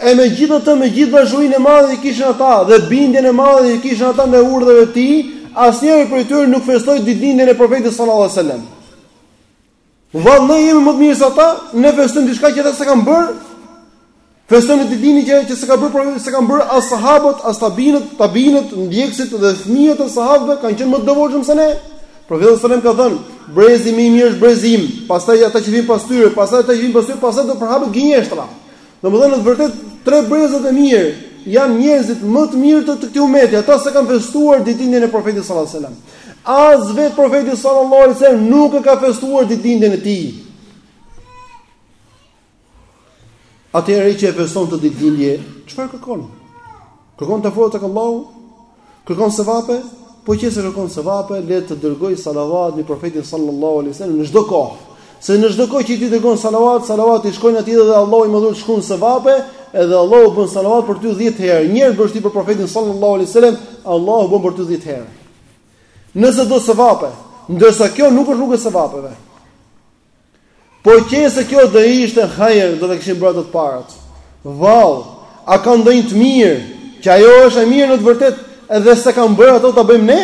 S1: E megjithatë, me gjithë dashurinë e madhe që kishin ata dhe bindjen e madhe që kishin ata ndaj urdhrave të tij, asnjëri prej tyre nuk festoi ditëlindjen e Profetit sallallahu alajhi wasallam. Vallë ne jemi më të mirë se ata, ne festojmë diçka që ata s'e kanë bërë. Festojmë ditëlindjen që që s'e ka bërë Profeti, s'e kanë bërë as sahabët, as tabiinët, tabiinët, ndjekësit dhe fëmijët e sahabëve kanë qenë më të devotshëm se ne. Profeti sallallahu alajhi wasallam ka thënë, "Brezi më i mirë është brezi im, pastaj ata që vijnë pas tyre, pastaj ata që vijnë pas tyre, pastaj do përhapet gënjeshtra." Domethënë në të vërtetë tre brezat e mirë janë njerëzit më të mirë të këtij umeti, ata s'e kanë festuar ditëlindjen e profetit sallallahu alajhi wasallam. As vet profeti sallallahu alajhi wasallam nuk e ka festuar ditëlindjen e tij. Atëherë ai që e feston këtë ditëlindje, çfarë kërkon? Kërkon të afrohet tek Allahu? Kërkon sevape, po qe se kërkon sevape, le të dërgoj salavat mbi profetin sallallahu alaihi wasallam në çdo kohë. Se në çdo kohë që ti dërgon salavat, salavatet i shkojnë atij dhe Allahu i madhëruar të shkruan sevape, edhe Allahu bën salavat për ty 10 herë. Njëherë bëfsh ti për profetin sallallahu alaihi wasallam, Allahu bën për ty 10 herë. Nëse do sevape, ndërsa kjo nuk është rrugë e sevapeve. Po qe se kjo do ishte hajër, do ta kishin bërë ato të parët. Vallë, a ka ndonjë të mirë që ajo është e mirë në të vërtetë, edhe s'e kanë bërë ato ta bëjmë ne?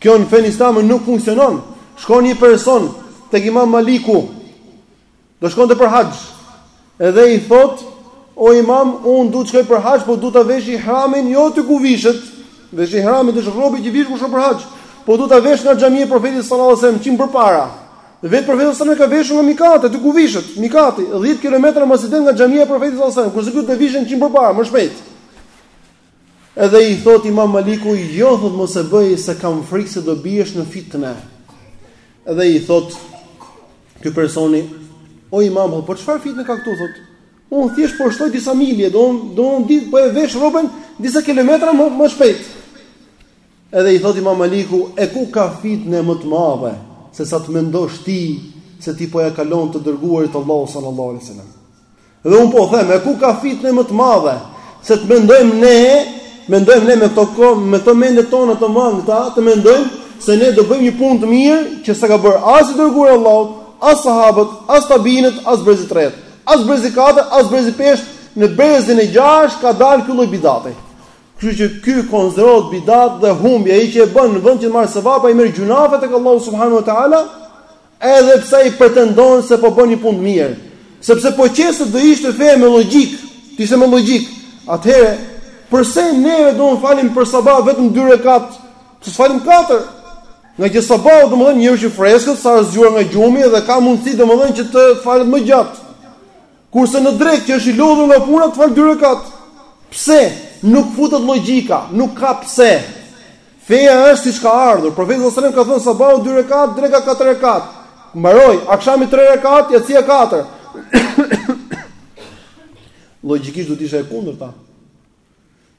S1: Kjo në fenë islame nuk funksionon. Shkon një person tek Imam Maliku. Do shkonte për haxh. Edhe i thotë, O imam, unë du të shkoj për haxh, po du ta vesh ihramin, jo aty ku vishet. Vesh ihramin është rroba që vish kur shkon për haxh, po du ta vesh nga xhamia e profetit sallallahu alajhi wasallam, që më përpara. Vetë profeti sallallahu alajhi wasallam e ka veshur nga mikati, aty ku vishet, mikati, 10 kilometra mbasi del nga xhamia e profetit sallallahu alajhi wasallam, kurse ky do ta vishte që më përpara, më shpejt. Edhe i thotë Imam Maliku, jo thotë mos e bëj se kam frikë se do biesh në fitne. Edhe i thotë ky personi, o Imam, po çfarë fitne ka këtu thotë? Unë thjesht po shtoj disa milje, do do unë di po e vesh rrobën disa kilometra më shpejt. Edhe i thotë Imam Maliku, e ku ka fitne më të madhe se sa të mendosh ti se ti po ja kalon të dërguarit të Allahut sallallahu alaihi wasallam. Dhe unë po them, e ku ka fitne më të madhe, se të mendojmë ne, mendojmë ne me këto kohë, me këto mende tona të mangëta, të mendojmë se ne do bëjmë një punë të mirë që s'e ka bërë as i dërguari i Allahut, as sahabët, as tabiinët, as brezi i tretë, as brezi i katërt, as brezi i pestë, në brezin e gjashtë ka dalë ky lloj bidati. Kështu që ky konsiderohet bidat dhe humbje, ai që e bën në vend që të marrë sevap, ai merr gjunafe tek Allahu subhanahu wa taala. Edhe pse ai pretendon se po bën një punë të mirë, sepse po qe se do ishte feja me logjikë, të ishte me logjikë, atëherë përse neve duam të falim për sabah vetëm dy rekat, pse s'falim katër? Ngaqë sabahu domethënë njeriu është i freskët, sa është zgjuar nga gjumi dhe ka mundësi domethënë që të falet më gjatë. Kurse në drekë që është i lodhur nga puna të falë dy rekat. Pse? Nuk futet logjika, nuk ka pse. Feja është siç ka ardhur. Profeti sallallahu alajhi wasallam ka thënë sabahu dy rekat, dreka katër rekat. Mbaroi, akshami tre rekat, jacia katër. Logjikisht duhet të ishte e kundërta.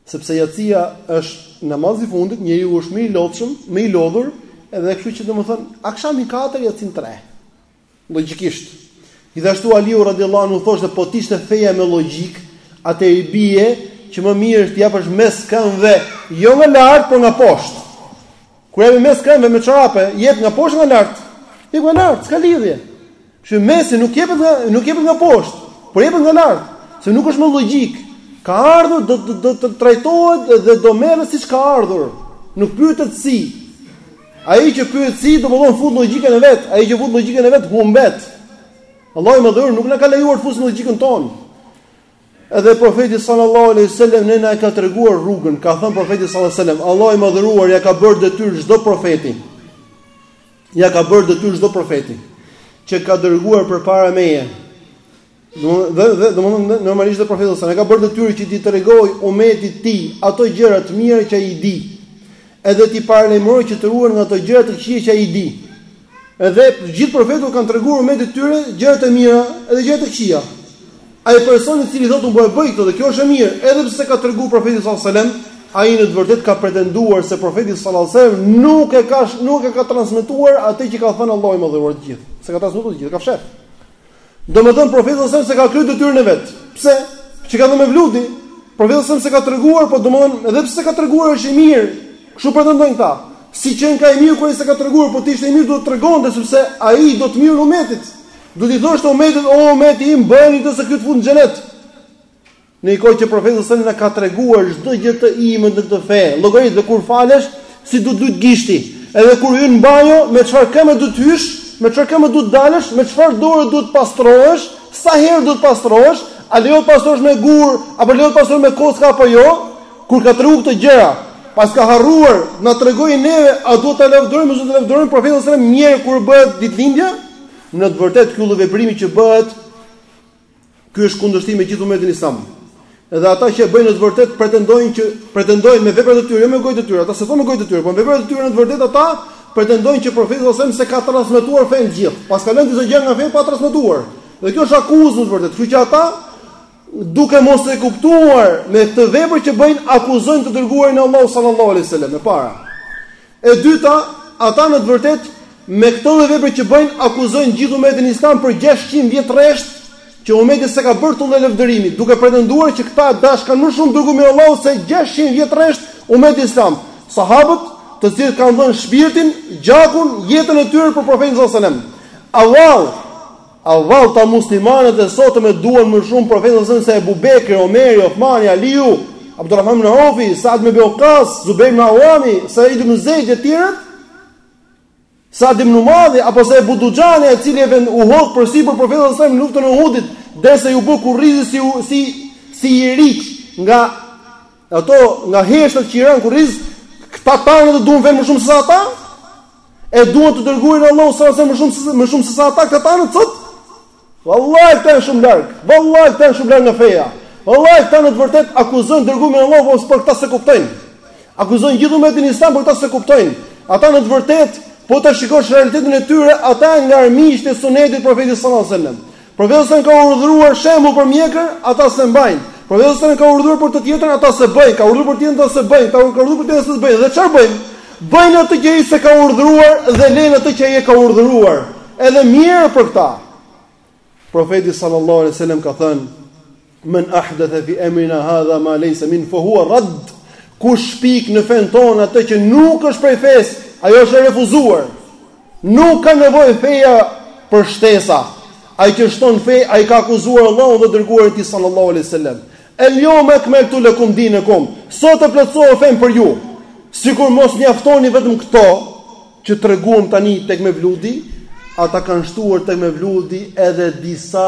S1: Sepse jacia është namazi i fundit, njeriu është më i lodhshëm, më i lodhur, edhe kështu që domethënë akshami katër, jacin tre. Logjikisht. Gjithashtu Aliu radhiyallahu anhu thoshte po të ishte feja me logjikë, atëherë i bie që më mirë është të japësh mes'h këmbëve, jo nga lart, por nga poshtë. Kur jep mes'h këmbëve me çorape, jep nga poshtë nga lart. Jep nga lart, s'ka lidhje. Kështu mes'hi nuk jepet nga nuk jepet nga poshtë, por jepet nga lart, se nuk është me logjikë. Ka ardhur do do të trajtohet dhe do merret siç ka ardhur. Nuk pyetet si. Ai që pyet si, domethënë fut logjikën e vet, ai që fut logjikën e vet humbet. Allahu i Madhëruar nuk na ka lejuar të fusim logjikën tonë. Edhe profeti sallallahu alaihi wasallam ne na ka treguar rrugën, ka thënë profeti sallallahu alaihi wasallam, Allahu i Madhëruar ja ka bërë detyrë çdo profeti. Ja ka bërë detyrë çdo profeti që ka dërguar përpara meje. Domthonë dhe domthonë normalisht dhe profeti sallallahu alajhi wasallam e ka bërë detyrë që t'i tregojë umetit tij ato gjëra të mira që ai i di. Edhe t'i paralajmërojë që të ruhen nga ato gjëra të këqija që ai i di. Edhe të gjithë profetët u kanë treguar umetit tyre gjërat e mira edhe gjëra të këqija. Ai person i cili thotë unë po e bëj këtë dhe kjo është e mirë, edhe pse s'e ka treguar profeti sallallahu alajhi wasallam, ai në të vërtetë ka pretenduar se profeti sallallahu alajhi wasallam nuk e ka nuk e ka transmetuar atë që ka thënë Allahu i Madhëruar të gjithë. S'e ka transmetuar të gjithë, ka fshehtë. Domethënë Profeti sallallahu alajhi wasallam s'e ka kryer detyrën e vet. Pse? Qenka dhe mevludi. Profeti sallallahu alajhi wasallam s'e ka treguar, po domethënë edhe pse s'e ka treguar është i mirë. Kështu pretendojnë këta. Si qenka i mirë kur ai s'e ka treguar, po të ishte i mirë duhet të tregonte sepse ai i do të mirën umetit. Duhet t'i thoshte umetit, o umeti im bëni këtë se ky të fut në xhenet. Në një kohë që profeti sallallahu alajhi wasallam na ka treguar çdo gjë të imët në këtë fe, llogarit dhe kur falesh, si duhet lut gishti, edhe kur hyn në banjo, me çfarë këmbë duhet hysh, me çfarë këmbë duhet dalësh, me çfarë dore duhet pastrohesh, sa herë duhet pastrohesh, a lejohet pastrohesh me gur, apo lejohet pastrohesh me kocka apo jo? Kur ka treguar këto gjëra, paska harruar, na tregoi neve a duhet ta lavdërojmë ose të lavdërojmë profetin sallallahu alajhi wasallam mirë kur bëhet ditëlindja? Në të vërtetë ky lloj veprimi që bëhet Ky është kundërshtim me gjithë umetin islam. Edhe ata që e bëjnë në të vërtetë pretendojnë që pretendojnë me veprat e tyre, jo me gojët e tyre, ata s'e thonë me gojët e tyre, por me veprat e tyre në të vërtetë ata pretendojnë që profeti sallallahu alajhi wasallam s'e ka transmetuar fenë gjithë, paska lënë disa gjë nga feja pa transmetuar. Dhe kjo është akuzë në të vërtetë. Kështu që ata duke mos e kuptuar me këtë vepër që bëjnë akuzojnë të dërguarin e Allahut sallallahu alajhi wasallam. E para, E dyta, ata në të vërtetë me këto lloj vepre që bëjnë akuzojnë gjithë umetin islam për gjashtëqind vjet rresht që umeti s'e ka bërë këtë lloj lavdërimi, duke pretenduar që këta dashkan më shumë dërguarin e Allahut se gjashtëqind vjet rresht umeti islam, sahabët, të cilët kanë dhënë shpirtin, gjakun, jetën e tyre për Profetin sallallahu alajhi wasallam. Allahu A vallë ta muslimanët e sotëm e duan më shumë profetin se Abu Bekri, Omeri, Uthmani, Aliu, Abdulrahman ibn Aufi, Saad ibn Abi Waqas, Zubair ibn Awami, Said ibn Zaid e tjerë. Saad ibn Muadhi apo se Abu Duxhani, i cili e vend u hodh përsipër profetit sallallahu alajhi wasallam në luftën e Uhudit, derisa ju bë kurrizi si si si iriq nga Ato nga heshtat që i ranë kurriz, këta tanët e duan vallë më shumë se sa ata, e duan të dërguarin e Allahut sallallahu alajhi wasallam më shumë se sa ata këta tanët sot. Vallahi këta janë shumë larg. Vallahi këta janë shumë larg nga feja. Vallahi këta në të vërtet akuzojnë dërguarin e Allahut por këta s'e kuptojnë. Akuzojnë gjithë umatin islam por këta s'e kuptojnë. Ata në të vërtet po ta shikosh realitetin e tyre, ata janë nga armiqtë e sunetit profetit sallallahu alajhi wasallam. Profeti ka urdhëruar shembull për mjekër, ata s'e mbajnë. Profeti ka urdhëruar për të tjetrën, ata s'e bëjnë. Ka urdhëruar për të tjetrën, ata s'e bëjnë. Ka urdhëruar për të tjetrën, ata s'e bëjnë. Dhe çfarë bëjnë? Bëjnë atë që ai s'e ka urdhëruar dhe lejnë atë që ai e ka urdhëruar. Edhe mjerë për këta. Profeti sallallahu alejhi dhe selam ka thënë, Men ahdatha fi amrina hadha ma laysa min fa huwa rad. Kush shpik në fenë tonë atë që nuk është prej fesë, ajo është e refuzuar. Nuk ka nevojë feja për shtesa. Ai që shton fe, ai ka akuzuar Allahun dhe dërguarin e tij sallallahu alaihi wasallam. El yawm akmaltu lakum dinakum. Sot e plotësova fenë për ju. Sikur mos mjaftonin vetëm këto që treguam tani tek Mevludi, ata kanë shtuar tek Mevludi edhe disa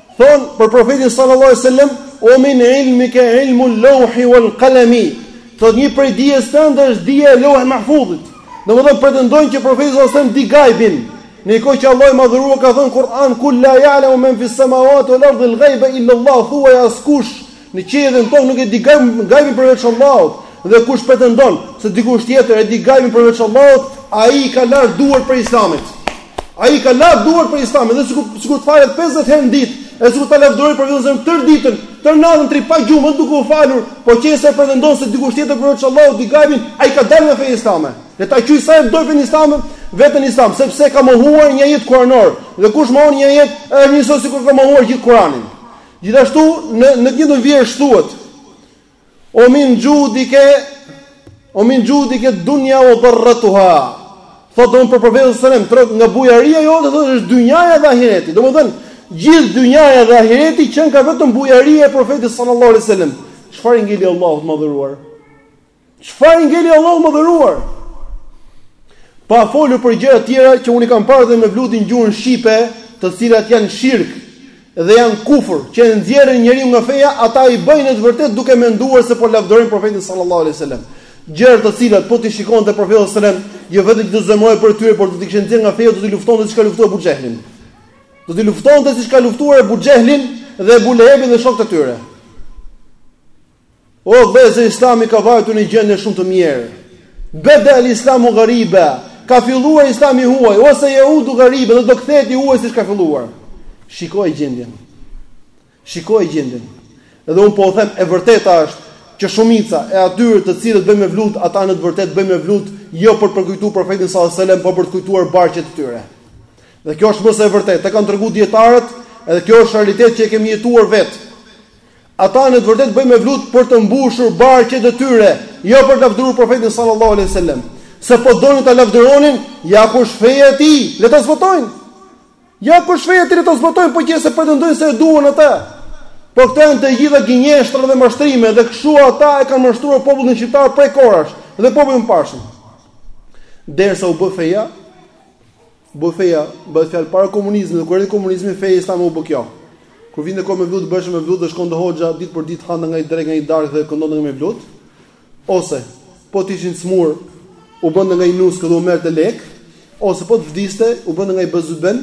S1: Thonë për Profetin sallallahu alejhi dhe selam, "Wa min ilmike ilmul lauhi wal qalami." Thotë një prej dijes tënde është dija e Lauh Mahfudhit. Domethënë pretendojnë që Profeti sallallahu alejhi dhe selam di gajbin. Në një kohë që Allahu i madhëruar ka thënë Kur'an, "Kul la ya'lamu men fis samawati wal ardi al-ghayba illa Allah." Thuaj askush Në qiell dhe në tokë nuk e di gajbin, gajbin përveç Allahut, dhe kush pretendon se dikush tjetër e di gajbin përveç Allahut, ai i ka larë duart prej Islamit. Ai i ka larë duart prej Islamit, dhe sikur sikur të falet 50 herë në ditë, e sikur ta lavdërojë profetin tërë ditën, tërë natën të rrijë pa gjumë, vetëm duke u falur, po qe se pretendon se dikush tjetër përveç Allahut di gajbin, ai ka dalë nga feja islame. Le ta quajë sa herë do fenë islame, veten Islam, sepse ka mohuar një ajet kuranor, dhe kush mohon një ajet, është njësoj sikur ka mohuar gjithë Kuranin. Gjithashtu në në të njëjtën vjershë thuhet: O min xhudike, o min xhudike dunja ua darratuha. Thotë domethënë për profetin sallallahu alajhi wasallam, nga bujaria jote thotë është dynjaja dhe ahireti. Domethënë, gjithë dynjaja dhe ahireti qenka vetëm bujaria e profetit sallallahu alajhi wasallam. Çfarë i ngeli Allahut të madhëruar? Çfarë i ngeli Allahut të madhëruar? Pa folur për gjëra të tjera që unë i kam parë dhe në mevludin në gjuhën shqipe, të cilat janë shirk dhe janë kufër, që e nxjerrin njeriun nga feja, ata i bëjnë në të vërtetë duke menduar se po lavdërojnë profetin sallallahu alaihi wasallam. Gjëra të cilat po t'i shikonte profeti sallallahu alaihi wasallam, jo vetëm që do zemërohej për tyre, por do t'i kishte nxjerrë nga feja, do t'i luftonte siç ka luftuar Ebu Xhehlin. Do t'i luftonte siç ka luftuar Ebu Xhehlin dhe Ebu Lehebin dhe shokët e tyre. O vëllezër Islami ka vajtur në gjendje shumë të mirë. Beda el Islamu ghariba, ka filluar Islami i huaj, ue sejeudu ghariba dhe do kthehet i huaj siç ka filluar. Shikoni gjendjen. Shikoni gjendjen. Edhe unë po u them e vërteta është që shumica e atyre të cilët bëjnë mevlud, ata në të vërtetë bëjnë mevlud jo për të përkujtuar profetin sallallahu alajhi wasallam, por për të kujtuar barqet e tyre. Dhe kjo është mëse e vërtetë, e kanë treguar dijetarët, edhe kjo është realitet që e kemi jetuar vetë. Ata në të vërtetë bëjnë mevlud për të mbushur barqet e tyre, jo për të lavdëruar Profetin sallallahu alejhi ve sellem. Se po donin ta lavdëronin, ja ku është feja e tij, le ta zbatojnë. Ja ku është feja e tij, le ta zbatojnë, po qe se pretendojnë se e duan atë. Po këto janë të gjitha gënjeshtra dhe mashtrime dhe kështu ata e kanë mashtruar popullin shqiptar prej kohësh dhe popullin e parshëm. Derisa u bë feja, U bë feja, bëhet fjalë para komunizmit dhe kur erdhi komunizmi feja islame u bë kjo. Kur vinte koha e mevludit bëheshin mevlude dhe shkonte hoxha ditë për ditë hante nga një drekë, nga një darkë dhe këndonte nga një mevlud. Ose po të ishin sëmurë u bënte nga një nuskë dhe u merrte lekë, ose po të vdiste u bënte nga një bëzëben,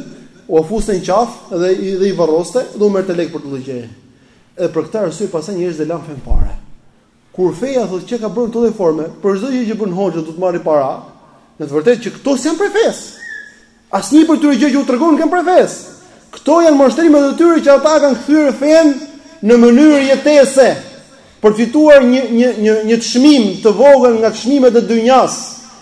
S1: ua fuste në qafë dhe i dhe i varroste dhe u merrte lekë për çdo lloj gjëje. Edhe për këtë arsye pastaj njerëzit e lanë fenë fare. Kur feja thotë që ka bërë këto lloj forme, për çdo gjë që bën hoxha do të marri para, në të vërtetë që këto s'janë prej fesë. Asnjë prej tyre gjë që u tregon se janë prej fesë. Këto janë mashtrime të tyre që ata kanë kthyer fenë në mënyrë jetese për fituar një një një një çmim të vogël nga çmimet e dynjas,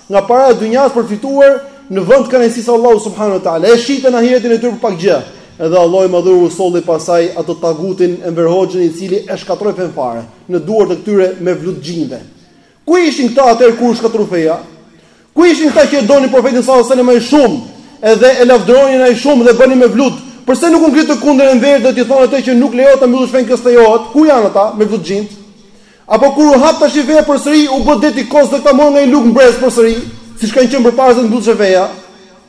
S1: nga paraja e dynjas për të fituar në vend kënaqësisë së Allahut subhanahu wa taala. E shitën ahiretin e tyre për pak gjë. Edhe Allahu i madhur u solli pastaj atë tagutin Enver Hoxhën i cili e shkatërroi fenë fare. në duart të këtyre mevludxhinjve. Ku ishin këta atëherë kur u shkatërrua feja? Ku ishin këta që e donin profetin sallallahu alajhi wasallam aq shumë, edhe e lavdëronin aq shumë dhe bënin mevlud? Përse nuk u ngritën kundër Enverit dhe t'i thonë atë që nuk lejohet ta mbyllësh fenë kjo s'lejohet? Ku janë ata mevludxhinjtë? Apo kur u hap tashi feja përsëri u bë deti kos dhe këta morën nga një lugë në brez përsëri, siç kanë qenë përpara se të mbylleshe feja?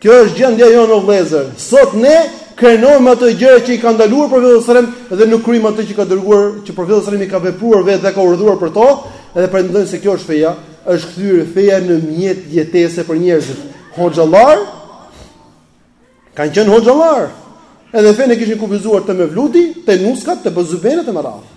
S1: Kjo është gjendja jonë o vëllezër. Sot ne kremtojmë ato gjëra që i ka ndaluar profeti sallallahu alajhi wasallam dhe nuk kryejmë ato që ka dërguar, që profeti sallallahu alajhi wasallam i ka vepruar vetë dhe ka urdhëruar për to, edhe pretendojnë se kjo është feja, është kthyer feja në mjet jetese për njerëzit. Hoxhallar kanë qenë hoxhallar. Edhe fenë e kishin kufizuar te mevludi, te nuskat, te Bozubenit e më radhë.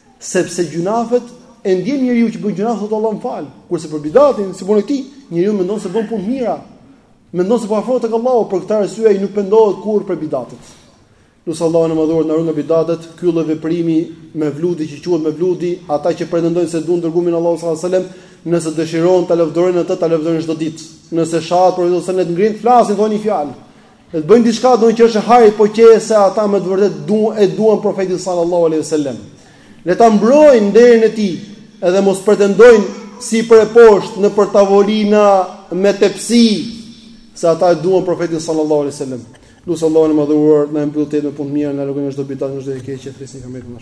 S1: Sepse gjynafet e ndjen njeriu që bën gjynaf thotë Allahu më fal. Kurse për bidatin, si puna e këtij, njeriu mendon se bën punë të mira. Mendon se po afrohet tek Allahu, për këtë arsye ai nuk pendohet kurrë për bidatet. Lus Allahun e madhëruar të na ruajë nga bidatet, ky lloj veprimi mevludi që quhet mevludi, ata që pretendojnë se e duan të dërguarin e Allahut sallallahu alajhi wasallam, nëse dëshirojnë ta lavdërojnë atë, ta lavdërojnë çdo ditë. Nëse shahet profeti sallallahu alajhi wasallam, të ngrihen, të flasin, të thonë një fjalë. Le të bëjnë diçka që është e hajrit, po qe se ata me të vërtetë duan e duan profetin sallallahu alaihi wasallam. Le ta mbrojnë nderin e tij, edhe mos pretendojnë sipër e poshtë nëpër tavolina me tepsi, se ata e duan profetin sallallahu alaihi wasallam. Lus Allahun e madhëruar, na e mbyll jetën me punë të mira, na largojë nga çdo bidat, nga çdo e keqe, flisni kamë të